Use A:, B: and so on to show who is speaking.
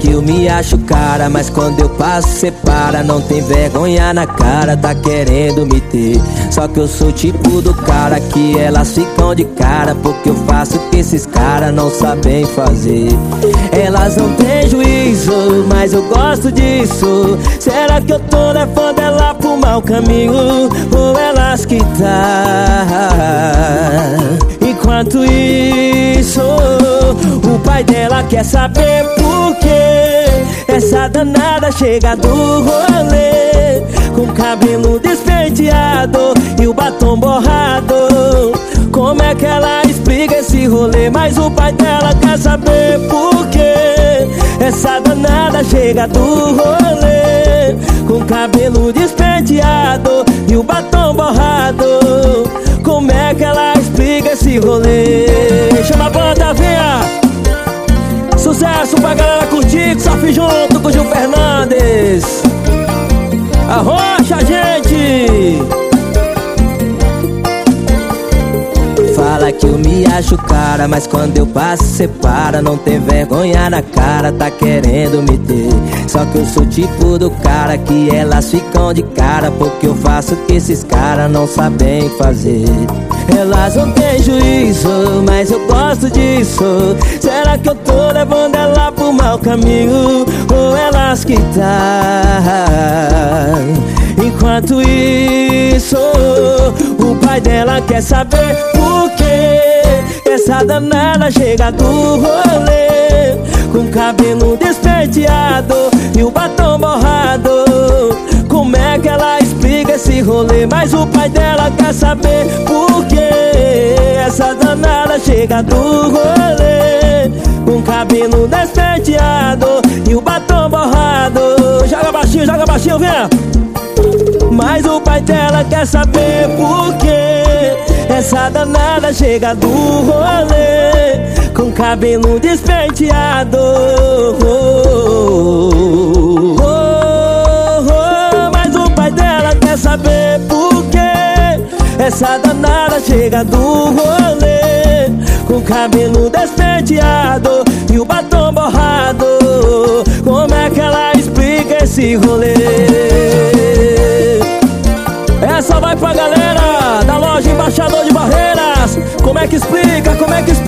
A: Que eu me acho cara, mas quando eu passo separa Não tem vergonha na cara, tá querendo me ter Só que eu sou tipo do cara que elas ficam de cara Porque eu faço o que esses caras não sabem fazer Elas não têm juízo, mas eu gosto disso Será que eu tô levando ela pro mau caminho? Ou elas que tá? Enquanto isso, o pai dela quer saber essa danada chega do rolê com cabelo despenteado e o batom borrado. Como é que ela explica esse rolê? Mas o pai dela quer saber por que essa danada chega do rolê com cabelo despenteado e o batom borrado. Como é que ela explica esse rolê? Sucesso pra galera curtir, sofre junto com o Gil Fernandes. Fala que eu me acho cara, mas quando eu passo separa Não tem vergonha na cara, tá querendo me ter Só que eu sou tipo do cara que elas ficam de cara Porque eu faço o que esses caras não sabem fazer Elas não têm juízo, mas eu gosto disso Será que eu tô levando ela pro mau caminho? Ou elas que tá? Enquanto isso, o pai dela quer saber por que essa danada chega do rolê com cabelo despenteado e o batom borrado. Como é que ela explica esse rolê? Mas o pai dela quer saber por que essa danada chega do rolê com cabelo despenteado e o batom borrado. Joga baixinho, joga baixinho, vem! Mas o pai dela quer saber por que Essa danada chega do rolê. Com cabelo despenteado. Oh, oh, oh, Mas o pai dela quer saber por que Essa danada chega do rolê. Com cabelo despenteado E o batom borrado. Como é que ela explica esse rolê? Como é que explica? Como é que explica?